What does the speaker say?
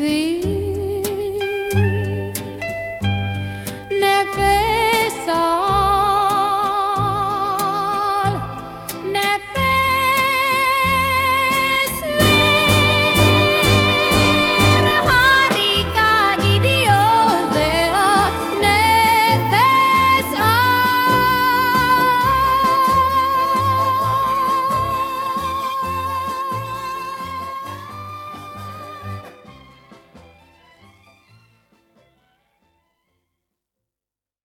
these